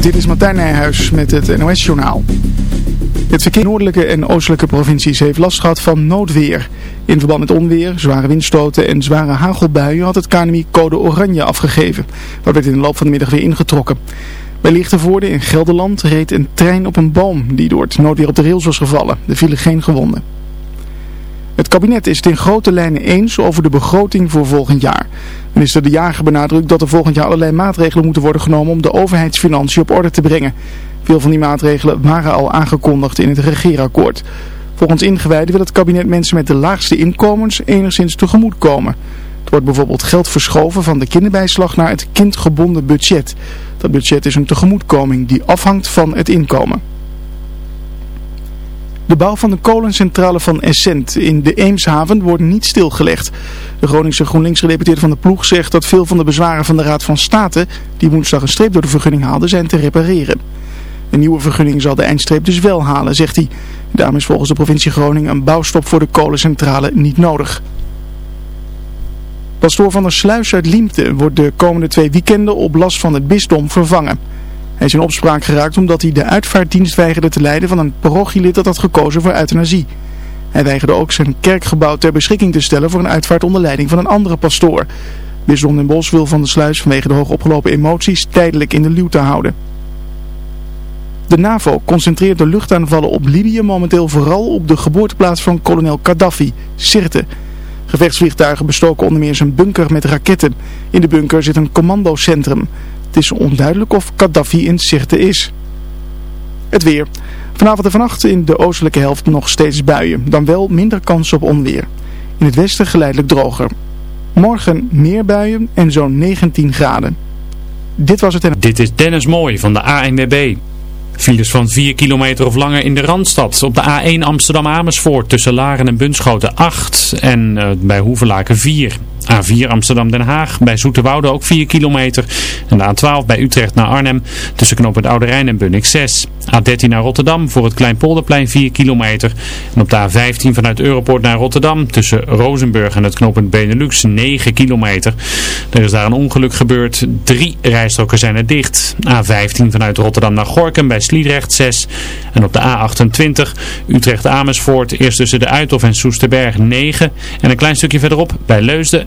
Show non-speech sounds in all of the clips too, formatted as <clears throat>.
Dit is Martijn Nijhuis met het NOS-journaal. Het verkeer in noordelijke en oostelijke provincies heeft last gehad van noodweer. In verband met onweer, zware windstoten en zware hagelbuien had het KNMI code oranje afgegeven. Dat werd in de loop van de middag weer ingetrokken. Bij Lichtenvoorde in Gelderland reed een trein op een boom die door het noodweer op de rails was gevallen. Er vielen geen gewonden. Het kabinet is het in grote lijnen eens over de begroting voor volgend jaar. Minister De Jager benadrukt dat er volgend jaar allerlei maatregelen moeten worden genomen om de overheidsfinanciën op orde te brengen. Veel van die maatregelen waren al aangekondigd in het regeerakkoord. Volgens ingewijden wil het kabinet mensen met de laagste inkomens enigszins tegemoet komen. Er wordt bijvoorbeeld geld verschoven van de kinderbijslag naar het kindgebonden budget. Dat budget is een tegemoetkoming die afhangt van het inkomen. De bouw van de kolencentrale van Essent in de Eemshaven wordt niet stilgelegd. De Groningse GroenLinks-gedeputeerde van de ploeg zegt dat veel van de bezwaren van de Raad van State, die woensdag een streep door de vergunning haalden, zijn te repareren. Een nieuwe vergunning zal de eindstreep dus wel halen, zegt hij. Daarom is volgens de provincie Groningen een bouwstop voor de kolencentrale niet nodig. Pastoor van der Sluis uit Liemte wordt de komende twee weekenden op last van het bisdom vervangen. Hij is in opspraak geraakt omdat hij de uitvaartdienst weigerde te leiden van een parochielid dat had gekozen voor euthanasie. Hij weigerde ook zijn kerkgebouw ter beschikking te stellen voor een uitvaart onder leiding van een andere pastoor. Bisdom Den Bos wil van de sluis vanwege de hoog opgelopen emoties tijdelijk in de luwte houden. De NAVO concentreert de luchtaanvallen op Libië momenteel vooral op de geboorteplaats van kolonel Gaddafi, Sirte. Gevechtsvliegtuigen bestoken onder meer zijn bunker met raketten. In de bunker zit een commandocentrum. Het is onduidelijk of Gaddafi in Sirte is. Het weer. Vanavond en vannacht in de oostelijke helft nog steeds buien. Dan wel minder kans op onweer. In het westen geleidelijk droger. Morgen meer buien en zo'n 19 graden. Dit was het en... Dit is Dennis Mooi van de ANWB. Files van 4 kilometer of langer in de Randstad. Op de A1 Amsterdam-Amersfoort tussen Laren en Bunschoten 8 en uh, bij Hoevelaken 4. A4 Amsterdam-Den Haag bij Zoeterwoude ook 4 kilometer. En de A12 bij Utrecht naar Arnhem tussen knooppunt Oude Rijn en Bunnik 6. A13 naar Rotterdam voor het Kleinpolderplein 4 kilometer. En op de A15 vanuit Europoort naar Rotterdam tussen Rozenburg en het knooppunt Benelux 9 kilometer. Er is daar een ongeluk gebeurd. Drie rijstroken zijn er dicht. A15 vanuit Rotterdam naar Gorkum bij Sliedrecht 6. En op de A28 Utrecht-Amersfoort eerst tussen de Uithof en Soesterberg 9. En een klein stukje verderop bij Leusden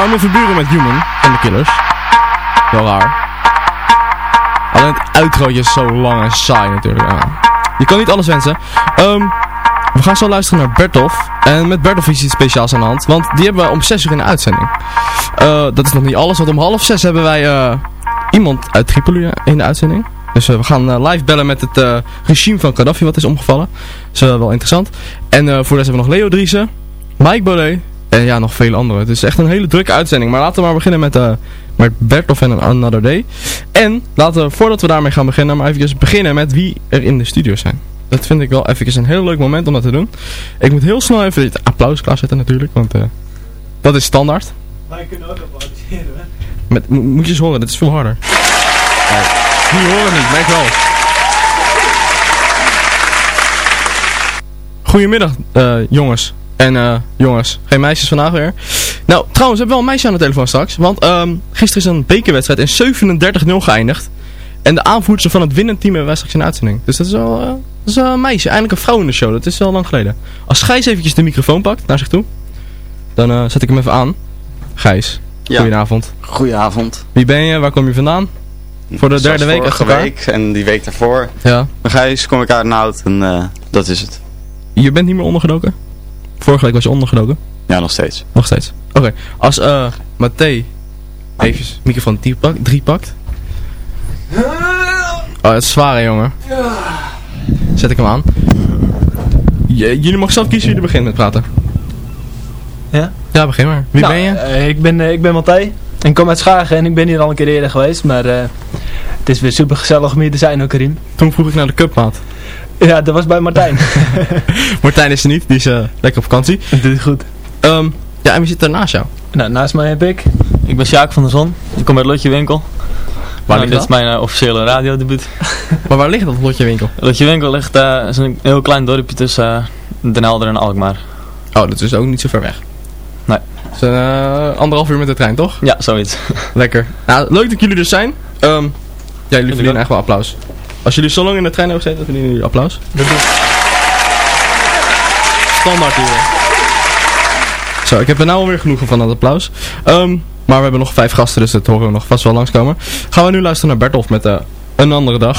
Armin Verburen met Human van de Killers. Wel raar. Alleen het uitrootje is zo lang en saai natuurlijk. Je kan niet alles wensen. Ehm, we gaan zo luisteren naar Bertolf. En met Bertolf is iets speciaals aan de hand. Want die hebben we om 6 uur in de uitzending. Eh, dat is nog niet alles, want om half 6 hebben wij eh, iemand uit Tripoli in de uitzending. Dus eh, we gaan live bellen met het regime van Gaddafi wat is omgevallen. Dat is wel interessant. En voor de hebben we nog Leo Driessen, Mike Baudet en ja, nog vele anderen. Het is echt een hele drukke uitzending. Maar laten we maar beginnen met, uh, met Bertolf en Another Day. En laten we, voordat we daarmee gaan beginnen, maar even beginnen met wie er in de studio zijn. Dat vind ik wel even een heel leuk moment om dat te doen. Ik moet heel snel even dit applaus klaarzetten natuurlijk, want uh, dat is standaard. Wij kunnen ook applaudisseren, hè? Met, moet je eens horen, dit is veel harder. Die horen niet, merk wel. Goedemiddag, uh, jongens. En uh, jongens, geen meisjes vandaag weer. Nou, trouwens, we hebben wel een meisje aan de telefoon straks. Want um, gisteren is een bekerwedstrijd in 37-0 geëindigd. En de aanvoerster van het winnend team hebben wij straks in uitzending. Dus dat is wel, uh, dat is wel een meisje. Eindelijk een vrouw in de show. Dat is wel lang geleden. Als Gijs eventjes de microfoon pakt naar zich toe. Dan uh, zet ik hem even aan. Gijs, ja. goedenavond. Goedenavond. Wie ben je? Waar kom je vandaan? Voor de derde week achter week en die week daarvoor. Ja. Gijs, kom ik uit een hout en dat is het. Je bent niet meer ondergedoken? Vorige week was je ondergedoken? Ja, nog steeds. Nog steeds. Oké. Als uh, Matthé even microfoon 3 pakt. Oh, het is zwaar jongen. Zet ik hem aan. jullie mogen zelf kiezen wie er begint met praten. Ja? Ja, begin maar. Wie nou, ben je? Uh, ik ben, uh, ik ben Matthij. Ik kom uit Schagen en ik ben hier al een keer eerder geweest. Maar uh, het is weer super gezellig om hier te zijn ook, Karim. Toen vroeg ik naar de cupmaat. <laughs> Ja, dat was bij Martijn. <laughs> Martijn is er niet, die is uh, lekker op vakantie. <laughs> Dat doet goed. Um, ja, en wie zit er naast jou? Nou, naast mij heb ik... Ik ben Sjaak van der Zon. Ik kom uit Lotje Winkel. Waar nou, ligt dit is mijn uh, officiële radiodebuut. maar waar ligt dat Lotje Winkel? Lotje Winkel ligt uh, is een heel klein dorpje tussen Den Helder en Alkmaar. Oh, dat is ook niet zo ver weg. Nee. Dus anderhalf uur met de trein, toch? Ja, zoiets. Lekker. Nou, leuk dat jullie er zijn. Um, ja, jullie verdienen echt wel applaus. Als jullie zo lang in de trein hebben gezeten, verdienen jullie applaus. Standaard hier. Zo, ik heb er nou alweer genoegen van dat applaus. Um, maar we hebben nog vijf gasten, dus dat horen we nog vast wel langskomen. Gaan we nu luisteren naar Bertolf met uh, Een Andere Dag.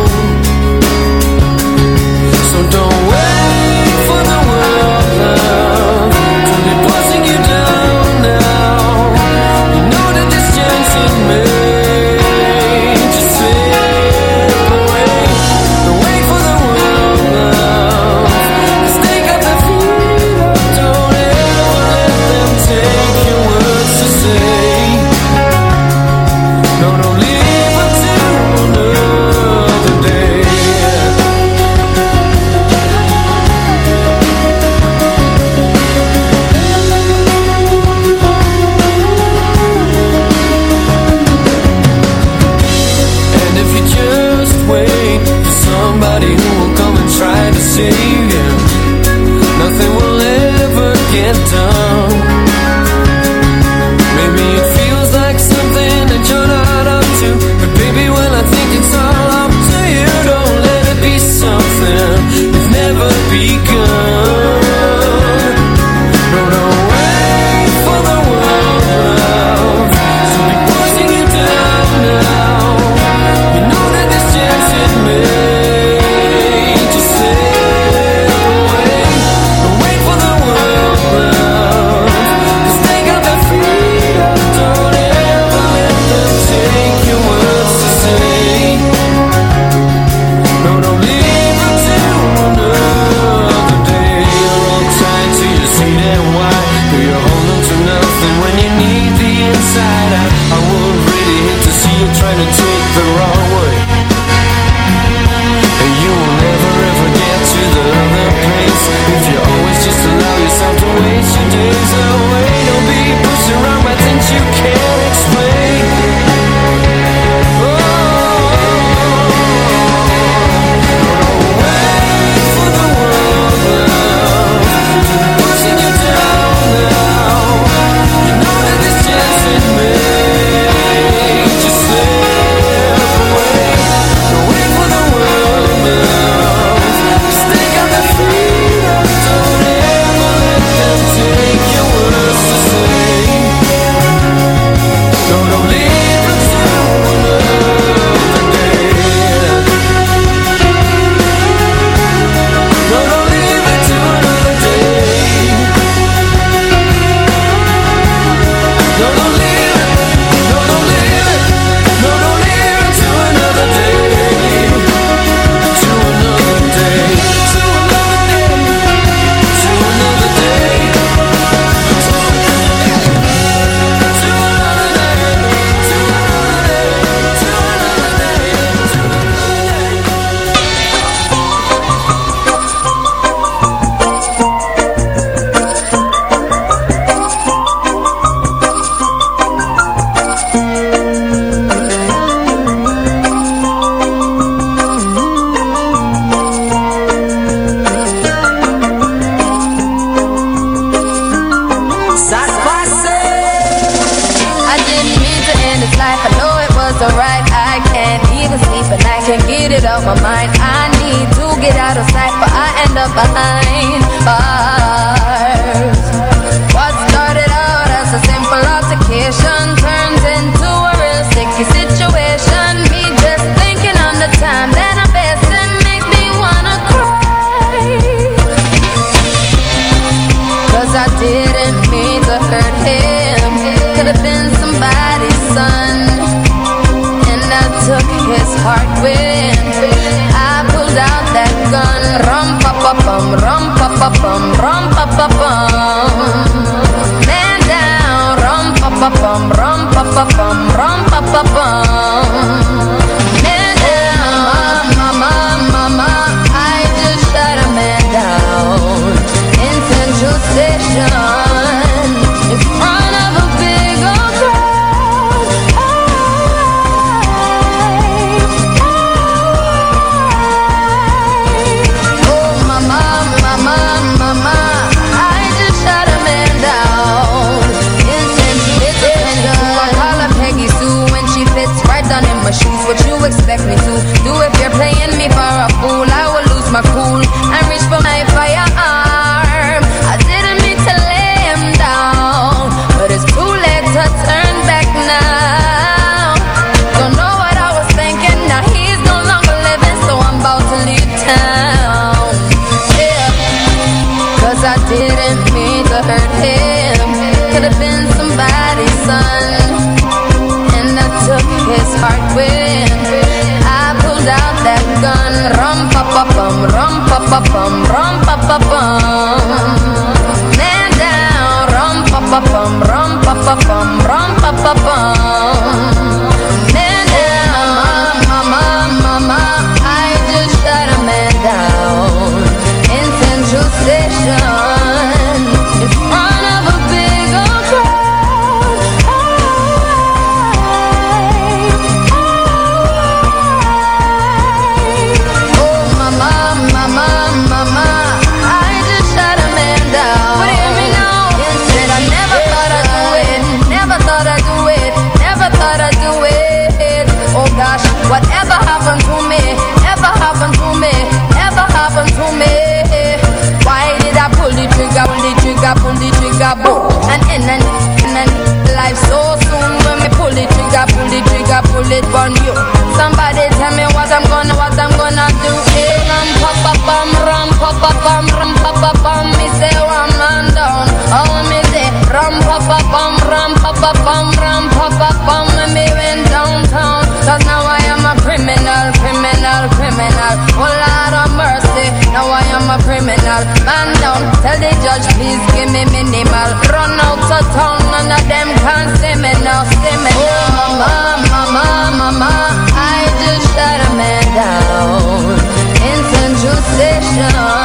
Nothing will ever get done Maybe it feels like something that you're not up to But baby, when I think it's all up to you Don't let it be something. Never bum bum up, I'm ramp up, up, I'm downtown. Cause now I am a criminal, criminal, criminal. Oh Lord of mercy, now I am a criminal. Man down, tell the judge, please give me minimal. Run out of town, none of them can see me now, see me now. Oh, mama, mama, mama, I just shot a man down. In St. Station.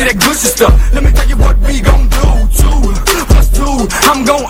to that good stuff. Let me tell you what we gon' do, Two Plus two, I'm gon'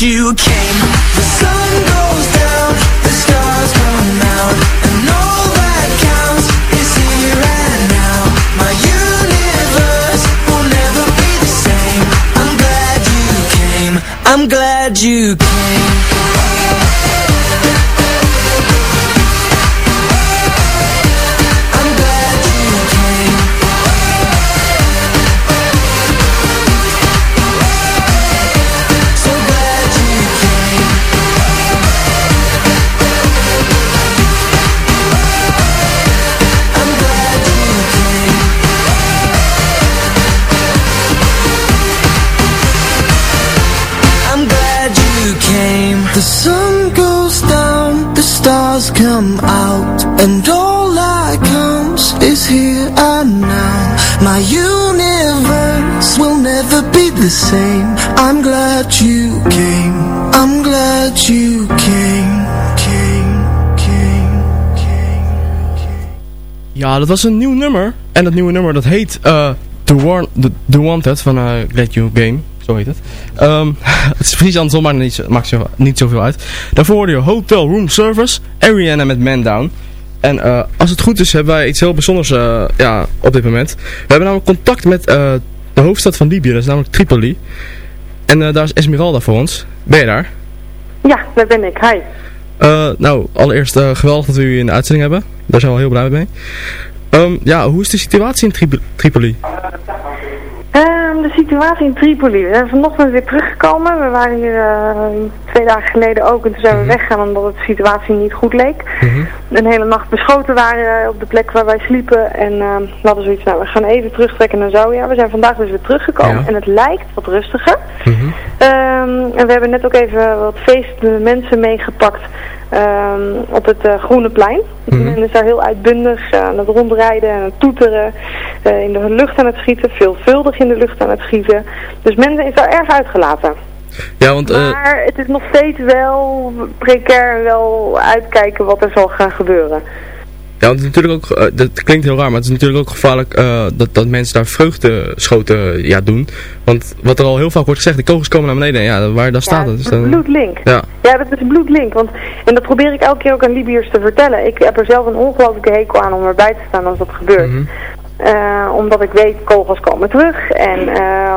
you came stars come out And all that counts is here and now. My universe will never be the same. I'm glad you came. I'm glad you came. Ja, dat was een nieuw nummer. En dat nieuwe nummer dat heet eh The, Warn The, The Wanted van eh Glad You Game. Zo heet het. Ehm, <laughs> het is precies andersom, maar niet, zo- maakt zo, niet zoveel uit. Daarvoor hoorde je Hotel Room Service, Ariana met Man Down. En eh, als het goed is, hebben wij iets heel bijzonders eh, ja, op dit moment. We hebben namelijk contact met eh, de hoofdstad van Libië, dat is namelijk Tripoli. En eh, daar is Esmeralda voor ons. Ben je daar? Ja, daar ben ik. Hi. Eh, nou, allereerst eh, geweldig dat we u in de uitzending hebben. Daar zijn we heel blij mee. Ehm, ja, hoe is de situatie in Trip- Tripoli? Ehm, de situatie in Tripoli. We zijn vanochtend weer teruggekomen. We waren hier eh, twee dagen geleden ook en toen zijn we weggegaan omdat het de situatie niet goed leek. Een hele nacht beschoten waren op de plek waar wij sliepen en ehm, we hadden zoiets, nou we gaan even terugtrekken naar Zawiya. We zijn vandaag dus weer teruggekomen Ja. en het lijkt wat rustiger. Ehm, en we hebben net ook even wat feestende mensen meegepakt ehm, op het eh, Groene Plein. Men is daar heel uitbundig eh, aan het rondrijden en het toeteren, eh, in de lucht aan het schieten, veelvuldig in de lucht aan het schieten. Dus men is daar erg uitgelaten. Ja, want Maar het is nog steeds wel precair en wel uitkijken wat er zal gaan gebeuren. Ja, want het is natuurlijk ook, eh, dat klinkt heel raar, maar het is natuurlijk ook gevaarlijk eh, dat, dat mensen daar vreugdeschoten ja, doen. Want wat er al heel vaak wordt gezegd, de kogels komen naar beneden. Ja, waar daar staat het. Dus dan, Bloedlink. ja. Ja, dat is bloedlink. Want, en dat probeer ik elke keer ook aan Libiërs te vertellen. Ik heb er zelf een ongelooflijke hekel aan om erbij te staan als dat gebeurt. Eh, omdat ik weet, kogels komen terug. En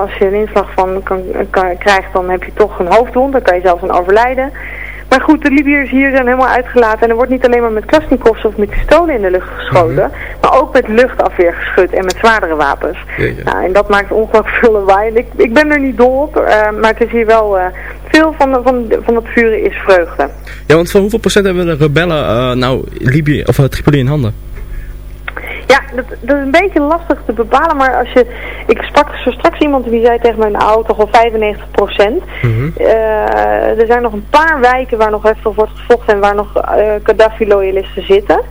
als je een inslag van kan, kan, krijgt, dan heb je toch een hoofdwond. Dan kan je zelfs aan overlijden. Maar goed, de Libiërs hier zijn helemaal uitgelaten. En er wordt niet alleen maar met Klasnikovs of met pistolen in de lucht geschoten. Maar ook met luchtafweer geschud en met zwaardere wapens. Nou, en dat maakt ongelooflijk veel lawaai. En ik, ik ben er niet dol op. eh, maar het is hier wel... eh, veel van, de- van, van het vuren is vreugde. ja, want van hoeveel procent hebben de rebellen eh, nou Libië of Tripoli in handen? Ja, dat, dat is een beetje lastig te bepalen, maar als je... Ik sprak zo straks iemand die zei tegen mij, nou toch wel 95 procent. er zijn nog een paar wijken waar nog heftig wordt gevochten en waar nog eh Gaddafi-loyalisten zitten.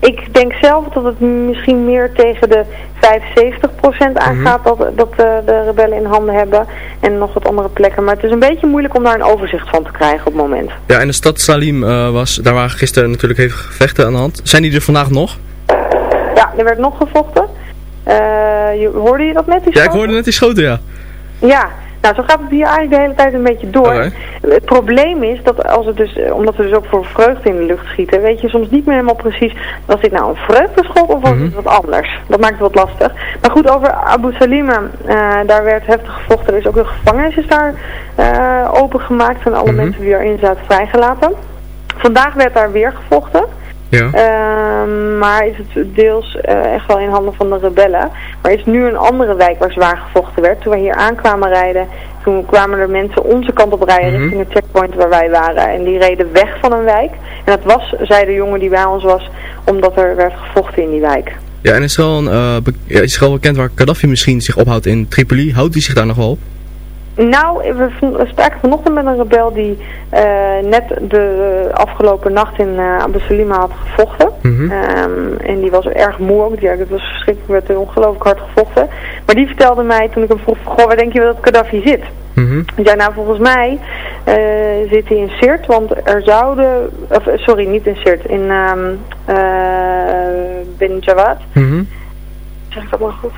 Ik denk zelf dat het misschien meer tegen de 75 procent aangaat dat, dat eh, de rebellen in handen hebben. En nog wat andere plekken. Maar het is een beetje moeilijk om daar een overzicht van te krijgen op het moment. Ja, en de stad Salim eh, was, daar waren gisteren natuurlijk hevige gevechten aan de hand. Zijn die er vandaag nog? Er werd nog gevochten. Eh, je, hoorde je dat net? die Ja, ik hoorde net die schoten, ja. Ja, nou zo gaat het hier eigenlijk de hele tijd een beetje door. Het probleem is dat als het dus, eh, omdat we dus ook voor vreugde in de lucht schieten, weet je soms niet meer helemaal precies, was dit nou een vreugdeschot of was het wat anders? Dat maakt het wat lastig. Maar goed, over Abu Salima, eh, daar werd heftig gevochten. Er is ook een gevangenis is daar eh, opengemaakt en alle mensen die daarin zaten vrijgelaten. Vandaag werd daar weer gevochten. Ja. Ehm, maar is het deels eh, echt wel in handen van de rebellen. Maar is nu een andere wijk waar zwaar gevochten werd. Toen wij hier aankwamen rijden, toen kwamen er mensen onze kant op rijden Mhm. richting het checkpoint waar wij waren. En die reden weg van een wijk. En dat was, zei de jongen die bij ons was, omdat er werd gevochten in die wijk. Ja, en is er al, een, eh, be- is er al bekend waar Gaddafi misschien zich ophoudt in Tripoli? Houdt hij zich daar nog wel op? Nou, we, spraken vanochtend met een rebel die eh, net de afgelopen nacht in eh Abu Salima had gevochten. Ehm, en die was erg moe ook. Ja, het was verschrikkelijk, werd er ongelooflijk hard gevochten. Maar die vertelde mij toen ik hem vroeg, goh, waar denk je dat Gaddafi zit? Mhm. Ik zei, nou volgens mij eh, zit hij in Sirt, want er zouden, of, sorry, niet in Sirt, in ehm eh Ben Jawad. Mhm. Zeg ik dat maar goed?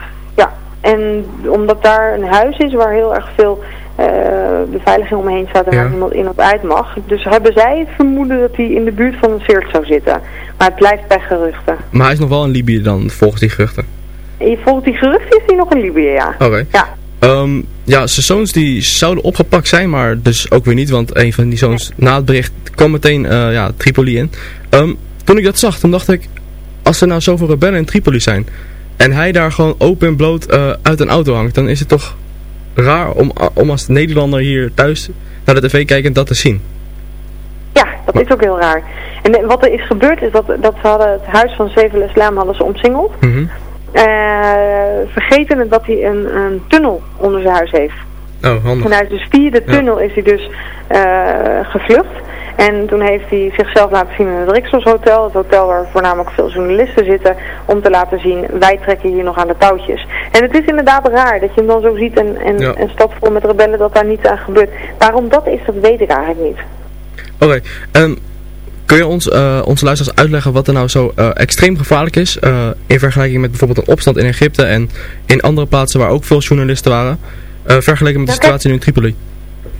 En omdat daar een huis is waar heel erg veel eh, beveiliging omheen staat en Ja. waar niemand in of uit mag. Dus hebben zij het vermoeden dat hij in de buurt van een Seert zou zitten. Maar het blijft bij geruchten. Maar hij is nog wel in Libië dan, volgens die geruchten. En volgens die geruchten is hij nog in Libië, ja. Oké. Ja. Ehm, ja, zijn zoons die zouden opgepakt zijn, maar dus ook weer niet, want een van die zoons na het bericht kwam meteen eh, ja, Tripoli in. Ehm, toen ik dat zag, toen dacht ik, als er nou zoveel rebellen in Tripoli zijn en hij daar gewoon open en bloot eh, uit een auto hangt, dan is het toch raar om, om als Nederlander hier thuis naar de tv kijkend dat te zien. Ja, dat is ook heel raar. En eh, wat er is gebeurd is dat, dat ze hadden het huis van Sevel Islam hadden ze omsingeld. Mhm. Eh, vergeten dat hij een, een tunnel onder zijn huis heeft. Oh, handig. En uit dus via de tunnel is hij dus eh, gevlucht. En toen heeft hij zichzelf laten zien in het Rixos Hotel. Het hotel waar voornamelijk veel journalisten zitten. Om te laten zien, wij trekken hier nog aan de touwtjes. En het is inderdaad raar dat je hem dan zo ziet. En, en Ja. een stad vol met rebellen dat daar niets aan gebeurt. Waarom dat is, dat weet ik eigenlijk niet. Oké, kun je ons, eh, onze luisteraars uitleggen wat er nou zo eh, extreem gevaarlijk is in vergelijking met bijvoorbeeld een opstand in Egypte en in andere plaatsen waar ook veel journalisten waren, vergeleken met de kijk. situatie nu in Tripoli?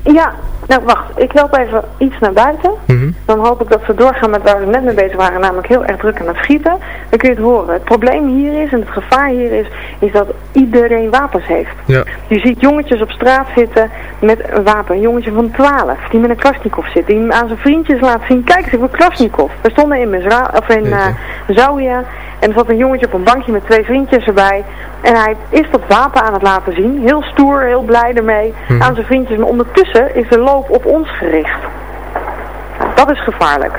Ja, nou wacht. Ik loop even iets naar buiten. Mhm. Dan hoop ik dat we doorgaan met waar we net mee bezig waren, namelijk heel erg druk aan het schieten. Dan kun je het horen. Het probleem hier is, en het gevaar hier is, is dat iedereen wapens heeft. Ja. Je ziet jongetjes op straat zitten met een wapen. Een jongetje van 12 die met een Klasnikov zit. Die aan zijn vriendjes laat zien, kijk eens, ik heb een Klasnikov. We stonden in, Misra of in uh, Zawiya en er zat een jongetje op een bankje met twee vriendjes erbij. En hij is dat wapen aan het laten zien. Heel stoer, heel blij ermee. Mhm. Aan zijn vriendjes. Maar ondertussen is de loop op ons gericht. Dat is gevaarlijk.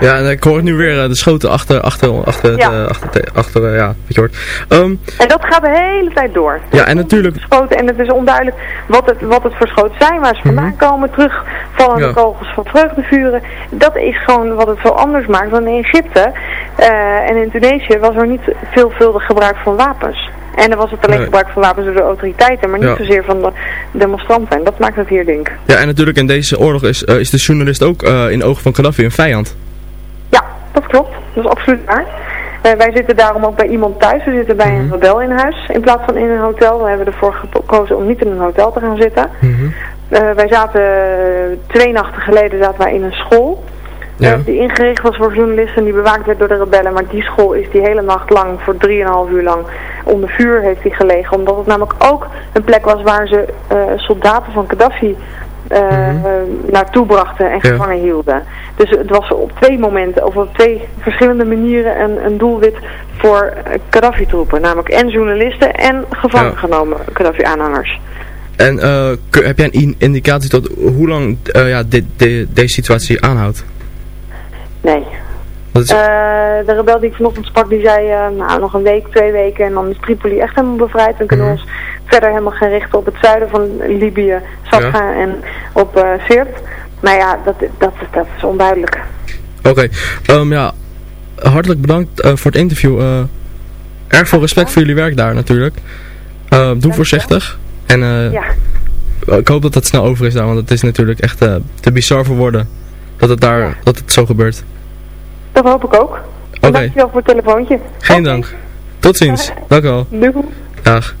Ja, en ik hoor het nu weer, eh, de schoten achter, achter, achter, Ja. de- achter, de- achter eh, ja, wat je hoort. Ehm, En dat gaat de hele tijd door. ja, en natuurlijk, Schoten en het is onduidelijk wat het, wat het voor schoten zijn, waar ze vandaan komen, terugvallende Ja. kogels van vreugdevuren. Dat is gewoon wat het zo anders maakt dan in Egypte eh, en in Tunesië was er niet veelvuldig gebruik van wapens. En dan was het alleen gebruik van wapens door de autoriteiten, maar niet Ja. zozeer van de demonstranten. En dat maakt het hier denk ja, en natuurlijk in deze oorlog is, eh, is de journalist ook eh, in de ogen van Gaddafi een vijand. Ja, dat klopt. Dat is absoluut waar. Eh, wij zitten daarom ook bij iemand thuis. We zitten bij een rebel in huis in plaats van in een hotel. We hebben ervoor gekozen om niet in een hotel te gaan zitten. Eh, wij zaten twee nachten geleden zaten wij in een school. Ja. die ingericht was voor journalisten en die bewaakt werd door de rebellen. Maar die school is die hele nacht lang, voor 3,5 uur lang, onder vuur heeft die gelegen. Omdat het namelijk ook een plek was waar ze eh, soldaten van Gaddafi eh, naartoe brachten en Ja. gevangen hielden. Dus het was op twee momenten, of op twee verschillende manieren een, een doelwit voor eh, Gaddafi-troepen. Namelijk en journalisten en gevangen Ja. genomen Gaddafi-aanhangers. En heb jij een in- indicatie tot hoe lang ja, dit, deze situatie aanhoudt? Nee. Is, Eh, de rebel die ik vanochtend sprak, die zei eh, nou, nog een week, twee weken en dan is Tripoli echt helemaal bevrijd. Dan kunnen we ons verder helemaal gaan richten op het zuiden van Libië, Safra en op eh Sirte. Maar ja, dat, dat, dat is onduidelijk. Oké, ehm, ja, hartelijk bedankt voor het interview. Erg veel respect voor jullie werk daar natuurlijk. Doe voorzichtig. En Ja. ik hoop dat dat snel over is daar, want het is natuurlijk echt te bizar voor woorden. Dat het daar, dat het zo gebeurt. Dat hoop ik ook. Oké. Dankjewel voor het telefoontje. Geen dank. Tot ziens. <laughs> Dank u wel. Doei. Dag.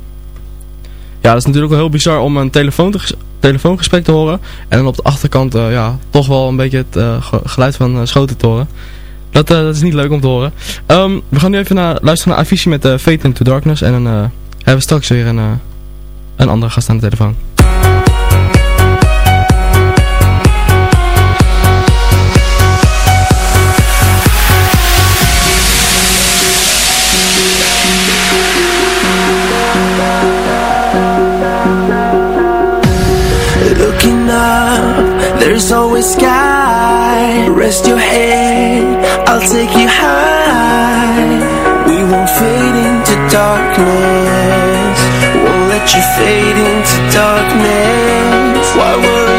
Ja, dat is natuurlijk wel heel bizar om een telefoon te- telefoongesprek te horen. En dan op de achterkant eh, ja, toch wel een beetje het eh, ge- geluid van eh, schoten te horen. Dat, eh, dat is niet leuk om te horen. Ehm, we gaan nu even naar, luisteren naar Avicii met eh, Fate into Darkness. En dan eh, hebben we straks weer een, eh, een andere gast aan de telefoon. There's always sky. Rest your head, I'll take you high. We won't fade into darkness. Won't let you fade into darkness. Why worry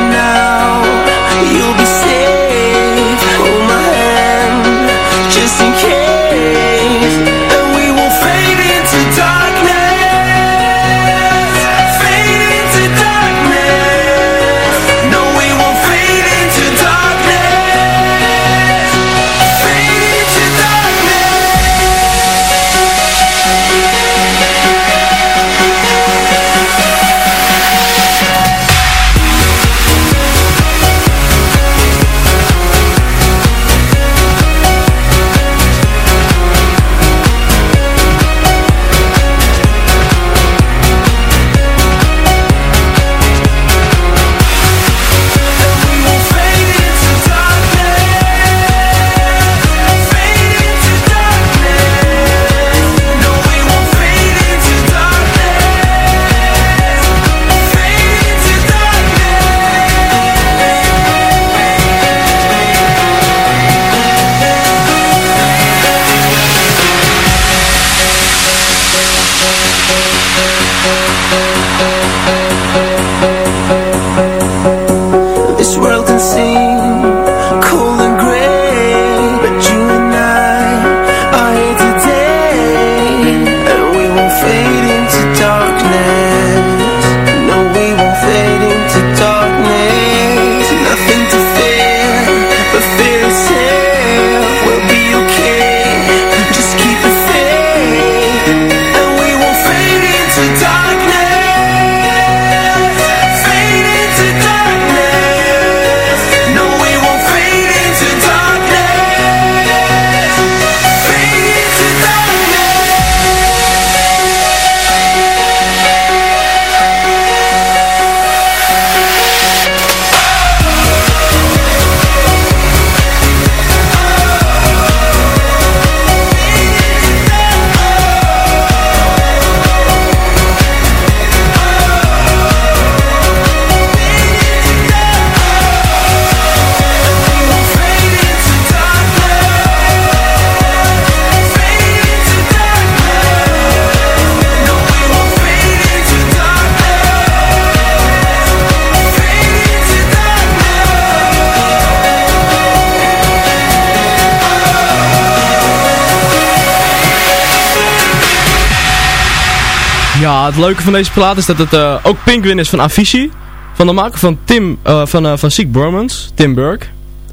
Ja, het leuke van deze plaat is dat het eh, ook Pinkwin is van Avicii. Van de maker van Tim, eh, van, eh van Sick Bromance, Tim Burke.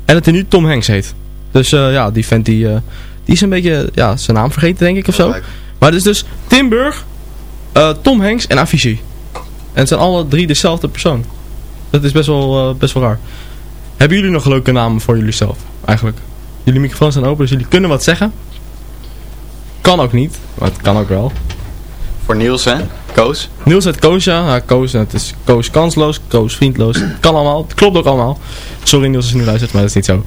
En dat hij nu Tom Hanks heet. Dus ja, die vent die, die is een beetje, ja, zijn naam vergeten denk ik of zo. Maar het is dus Tim Burke, Tom Hanks en Avicii. En het zijn alle drie dezelfde persoon. Dat is best wel, best wel raar. Hebben jullie nog leuke namen voor jullie zelf, eigenlijk? Jullie microfoons zijn open, dus jullie kunnen wat zeggen. Kan ook niet, maar het kan ook wel. Voor Niels, hè? Koos? Niels het Koos, ja. ja Koos, het is Koos kansloos, Koos vriendloos. kan allemaal, het klopt ook allemaal. Sorry Niels als je nu luistert, maar dat is niet zo.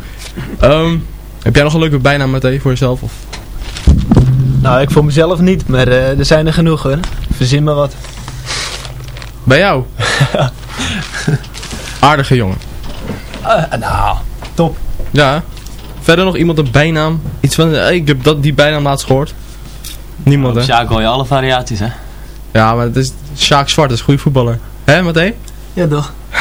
Ehm, heb jij nog een leuke bijnaam, Matthé, voor jezelf? Of? Nou, ik voor mezelf niet, maar eh, er zijn er genoeg hoor. Verzin maar wat. Bij jou? <laughs> Aardige jongen. Eh, nou, top. Ja. Verder nog iemand een bijnaam? Iets van, hey, ik heb dat, die bijnaam laatst gehoord. Niemand, hè? Sjaak hoor je alle variaties, hè? Ja, maar het is Sjaak Zwart, dat is een goede voetballer. Hè, Matthé? Ja, toch? <laughs>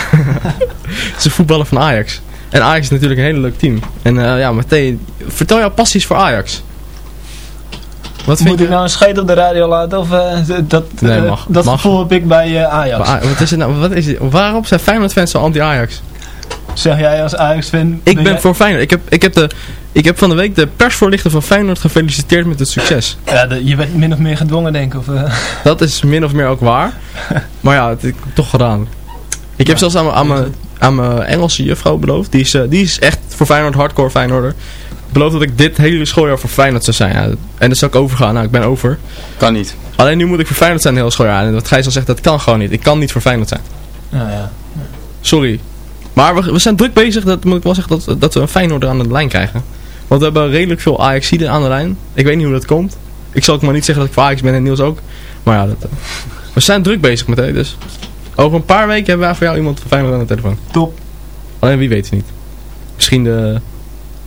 Het is een voetballer van Ajax. En Ajax is natuurlijk een hele leuk team. En eh, ja, Matthé, vertel jouw passies voor Ajax. Wat vind Moet je? ik nou een scheet op de radio laten? Of eh, dat, Nee, eh, mag. dat Mag. gevoel heb ik bij eh, Ajax. Maar, wat is het nou? Wat is het? Waarom zijn Feyenoord-fans zo anti-Ajax? Zeg jij als Ajax-fan? Ik ben jij- voor Feyenoord. Ik heb, ik, heb de, ik heb van de week de persvoorlichter van Feyenoord gefeliciteerd met het succes. Ja, de- je bent min of meer gedwongen, denk ik. Of, eh, <laughs> Dat is min of meer ook waar. <laughs> Maar ja, het is toch gedaan. Ik heb zelfs aan mijn- aan mijn, aan mijn Engelse juffrouw beloofd. Die is, eh, die is echt voor Feyenoord hardcore Feyenoorder. Beloofd dat ik dit hele schooljaar voor Feyenoord zou zijn. Ja, en dan zou ik overgaan. Nou, ik ben over. Kan niet. Alleen nu moet ik voor Feyenoord zijn het hele schooljaar. En wat Gijs al zegt, dat kan gewoon niet. Ik kan niet voor Feyenoord zijn. nou ja. Sorry. Maar we, we zijn druk bezig, dat moet ik wel zeggen, dat, dat we een Feyenoorder aan de lijn krijgen. Want we hebben redelijk veel Ajaxiden aan de lijn. Ik weet niet hoe dat komt. Ik zal ook maar niet zeggen dat ik voor Ajax ben en Niels ook. Maar ja, dat, eh, we zijn druk bezig met het. Dus over een paar weken hebben wij voor jou iemand van Feyenoord aan de telefoon. Top. Alleen wie weet het niet. Misschien de,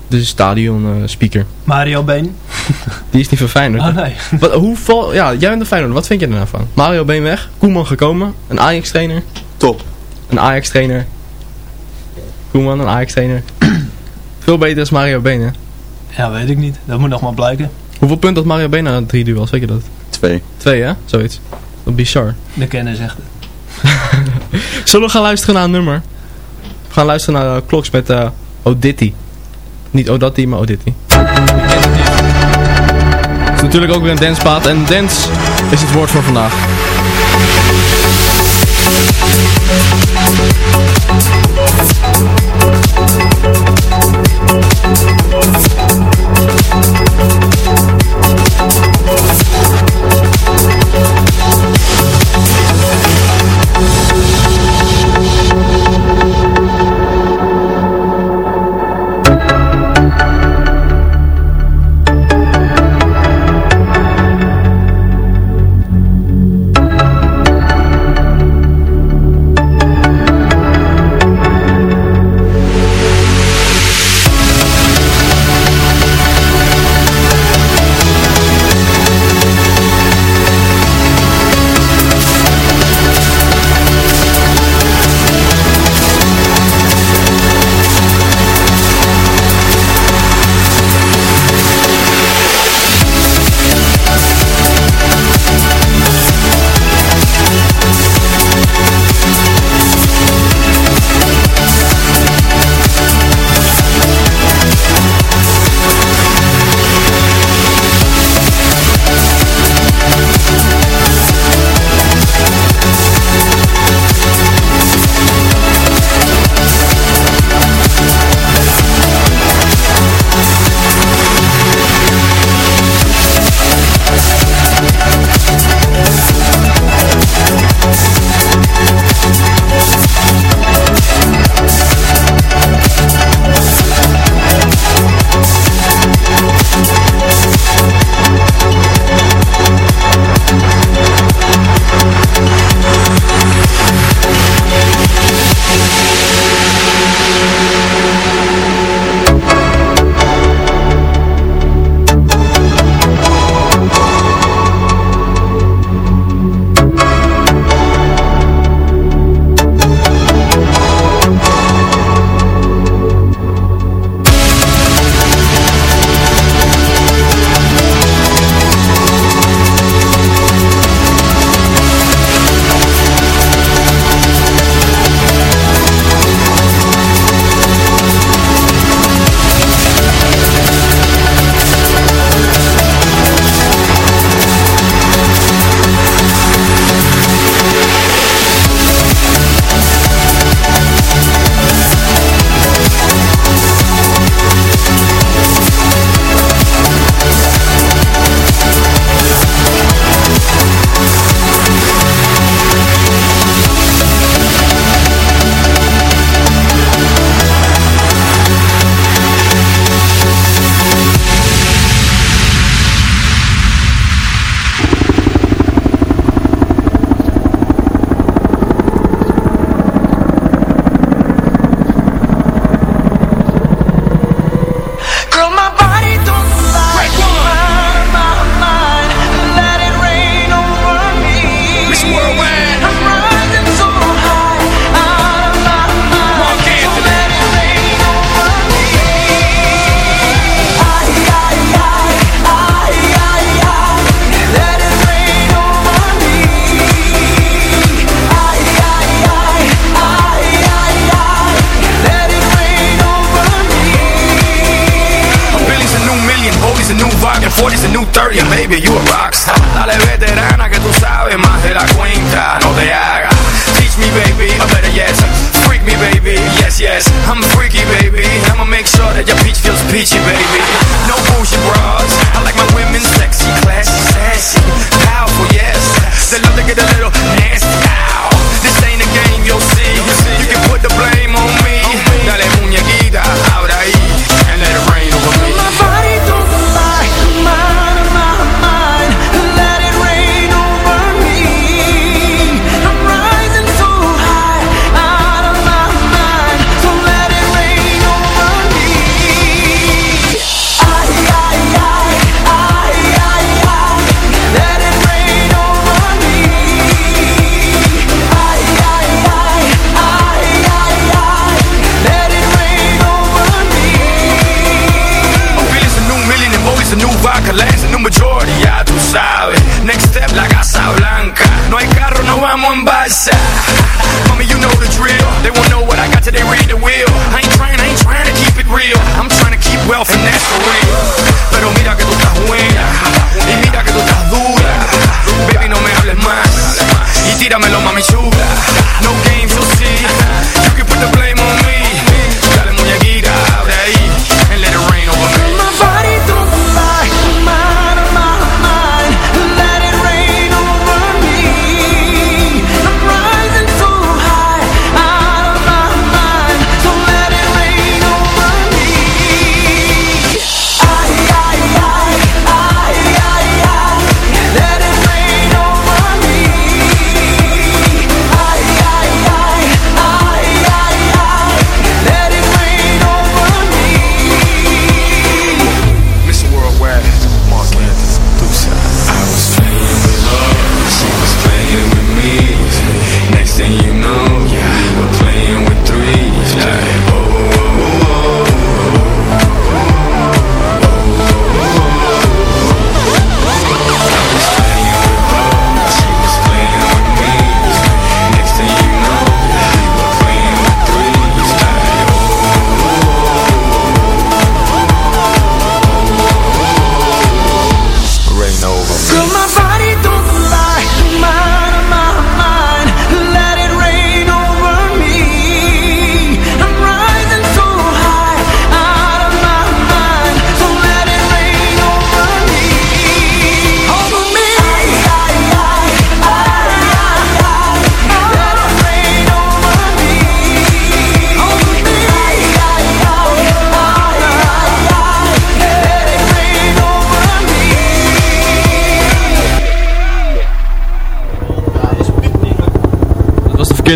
de stadion eh, speaker. Mario Been. <laughs> Die is niet van Feyenoord. Oh nee. <laughs> Wat, hoe val, ja, jij bent de Feyenoord. Wat vind je er nou van? Mario Been weg. Koeman gekomen. Een Ajax trainer. Top. Een Ajax trainer. Koeman, een Ajax trainer. <clears throat> Veel beter als Mario Been, hè? Ja, weet ik niet. Dat moet nog maar blijken. Hoeveel punten had Mario Been na drie duels? Weet je dat? Twee. Twee, hè? Zoiets. Wat bizar. De kennis zegt het. <laughs> Zullen we gaan luisteren naar een nummer? We gaan luisteren naar uh, Kloks met eh Oditi. Niet Odatti, maar Oditi. Het is natuurlijk ook weer een dancepaad. En dance is het woord voor vandaag. Lands, a new majority, ya tú sabes. Next step, la Casa Blanca. No hay carro, no vamos en balsa. Mommy, you know the drill. They won't know what I got till they read the wheel. I ain't trying, I ain't trying to keep it real. I'm trying to keep wealth and that's for real. Pero mira que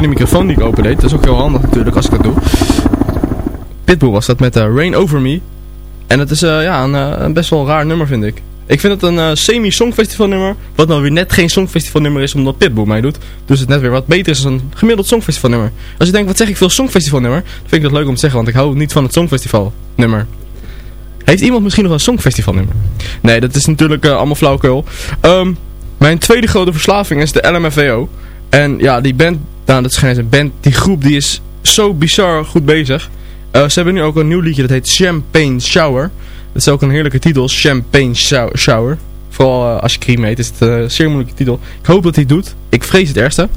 De microfoon die ik opendeed. Dat is ook heel handig natuurlijk als ik dat doe. Pitbull was dat met eh, Rain Over Me. En het is eh, ja, een, eh, een best wel raar nummer vind ik. Ik vind het een semi-songfestival nummer. Wat nou weer net geen songfestival nummer is omdat Pitbull mij doet. Dus het net weer wat beter is dan een gemiddeld songfestival nummer. Als je denkt wat zeg ik veel songfestival nummer. Dan vind ik dat leuk om te zeggen want ik hou niet van het songfestival nummer. Heeft iemand misschien nog een songfestival nummer? Nee, dat is natuurlijk allemaal flauwekul. Ehm, mijn tweede grote verslaving is de LMFAO. En ja, die band, nou dat schijnt een band, die groep die is zo bizar goed bezig. Eh, ze hebben nu ook een nieuw liedje dat heet Champagne Shower. Dat is ook een heerlijke titel, Champagne Shower. Vooral eh, als je cream heet, is het een zeer moeilijke titel. Ik hoop dat hij het doet. Ik vrees het ergste.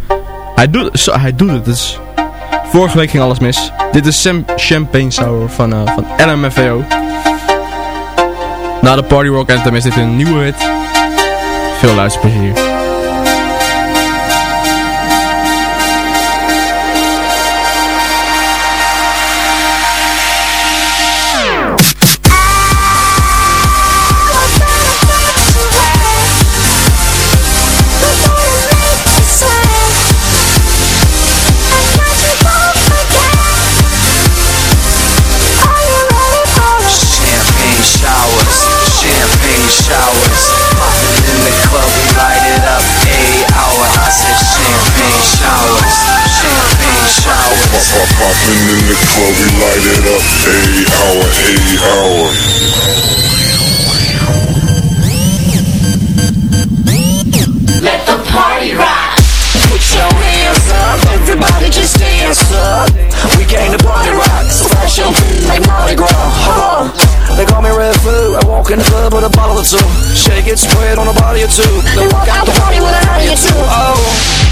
Hij doet, hij doet het, dus... Vorige week ging alles mis. Dit is Champagne Shower van, eh, van LMFAO. Na de Party Rock Anthem is dit een nieuwe hit. Veel luisterplezier. Showers. Popping in the club, we light it up. A hour, a hour. Let the party rock. Put your hands up, everybody just dance up. We came to party rock, so fresh feet like Mardi Gras. Hold on, they call me Red Food. I walk in the club with a bottle or two. Shake it, spread on a body or two. Then walk out the party with a body or two. Oh.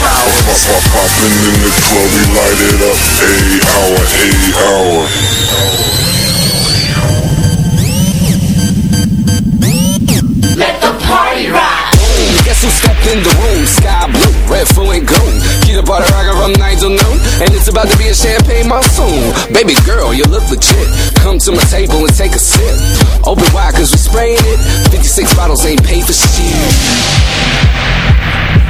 Showers. Pop, pop, popping in the club, we light it up. Eight hour, eight hour. Let the party rock. Guess who stepped in the room? Sky blue, red, full and gold. Keep the party rocking from 9 till noon. And it's about to be a champagne monsoon. Baby girl, you look legit. Come to my table and take a sip. Open wide, cause we spraying it. 56 bottles ain't paid for shit.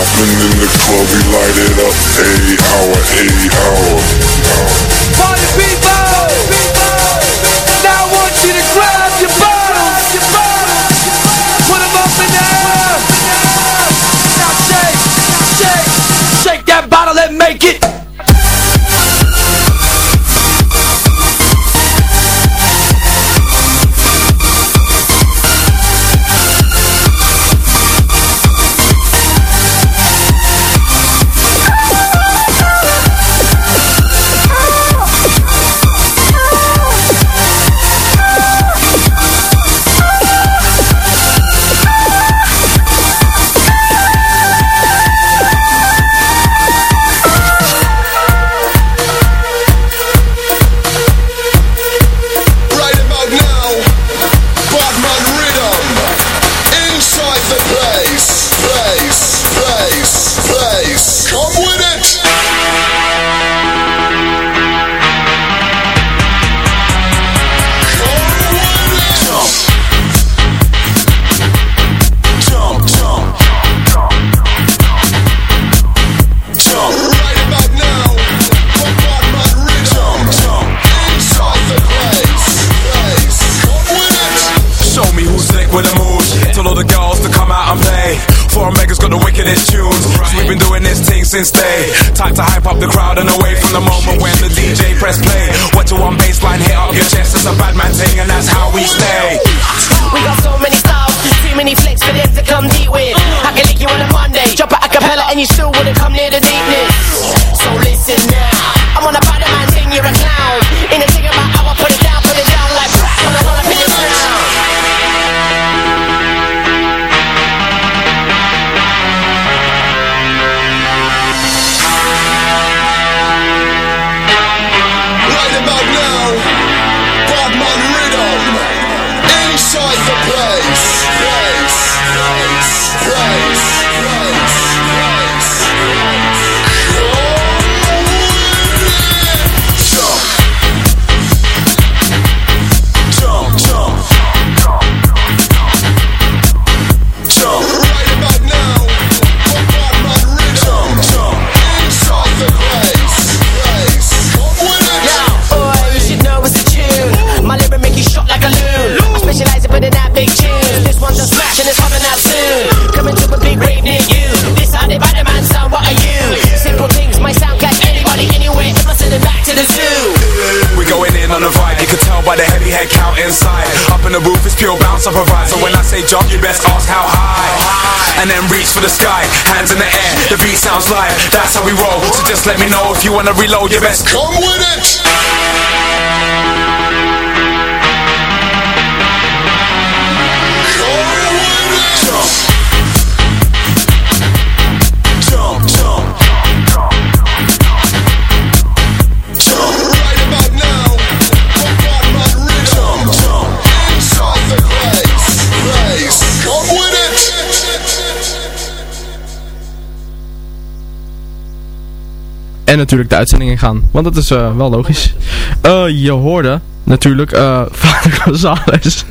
Popping in the club, we light it up. Eight hour, eight hour. Party people! Now I want you to grab your bottles, your bottles, put 'em up in the air. Now shake, shake, shake that bottle and make it. Since day. Time to hype up the crowd and away from the moment when the DJ press play. What to one baseline hit up your chest. It's a bad man thing and that's how we stay. We got so many styles, too many flicks for them to come deep with. I can lick you on a Monday, drop a cappella and you still wouldn't come near the deepness. Pure bounce I provide. So when I say jump, you best ask how high. And then reach for the sky, hands in the air. The beat sounds live, that's how we roll. So just let me know if you wanna reload, you best come with it. En natuurlijk de uitzending ingaan. Want dat is eh, wel logisch. Eh, je hoorde natuurlijk eh <laughs> Vader Gonzales. <laughs>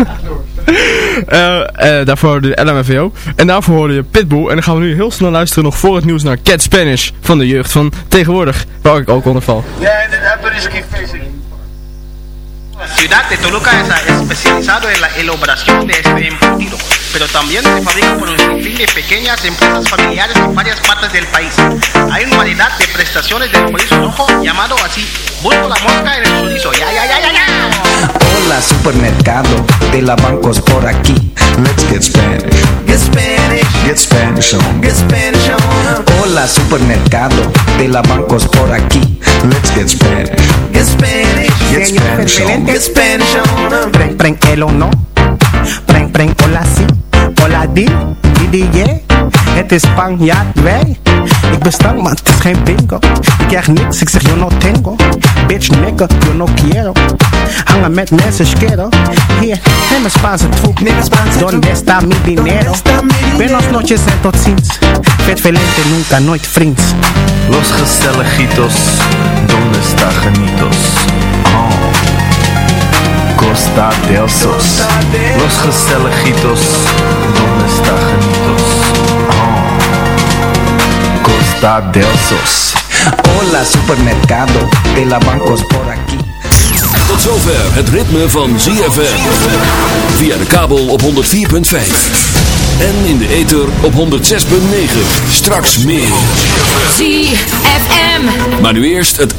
Eh, eh, daarvoor de LMFAO. En daarvoor hoorde je Pitbull. En dan gaan we nu heel snel luisteren nog voor het nieuws naar Cat Spanish van de jeugd van tegenwoordig. Waar ik ook onder val. Ciudad de Toluca es especializado en la elaboración de este embutido, pero también se fabrica por un sinfín de pequeñas empresas familiares en varias partes del país. Hay una variedad de prestaciones del chorizo rojo llamado así, busco la mosca en el chorizo, ya, ya, ya, ya, ya. Hola supermercado de la bancos por aquí. Let's get Spanish. Get Spanish. Get Spanish on. Get Spanish on. Hola supermercado de la bancos por aquí. Let's get Spanish. Get Spanish. Get Spanish on. Get Spanish on. Preng, preng, el o no. Preng, preng, hola si. Hola di, di, di, yeah. Het is Spanjaard, wij. Ik ben stank, maar het is geen bingo. Ik krijg niks, ik zeg yo no tengo. Bitch, nigga, yo no quiero. Hangen met mensen, schero. Hier, neem een Spaanse troep. Donde está mi dinero? Buenos noches en tot ziens. Vet velente, nunca, nooit vriends. Los gezelligitos, donde está genitos? Oh. Costa del Sos. Los gezelligitos, donde está genitos? Oh. Costa del Sos. Hola supermercado de la bancos por aquí. Tot zover het ritme van ZFM. Via de kabel op 104.5. En in de ether op 106.9. Straks meer. ZFM. Maar nu eerst het